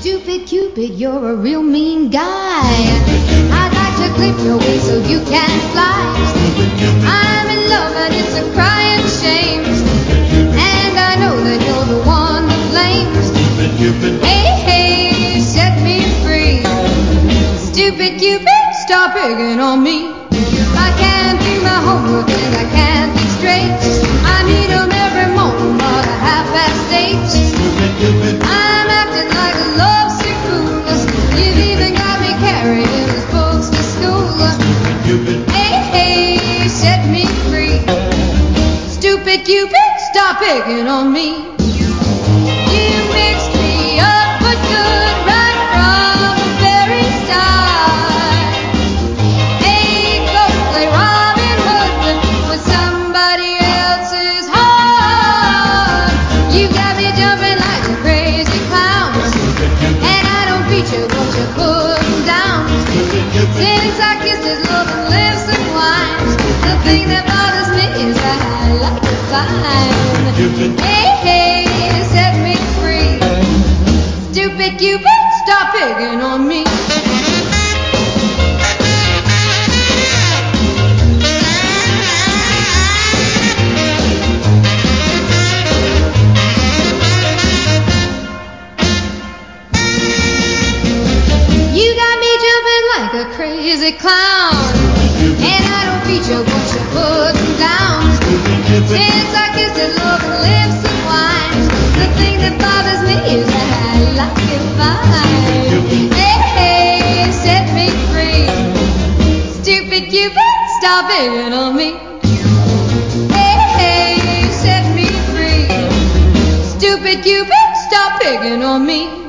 Stupid Cupid, you're a real mean guy. I'd like to clip your wings so you can fly. I'm in love and it's a crying shame. And I know that you're the one to blame. Hey, hey, set me free. Stupid Cupid, stop picking on me. I can't do my homework don't feature what you put down. Since I kissed his loving climb. Hey, hey, set me free. Stupid Cupid, stop picking on me. You got me jumping like a crazy clown, Cupid, stop picking on me.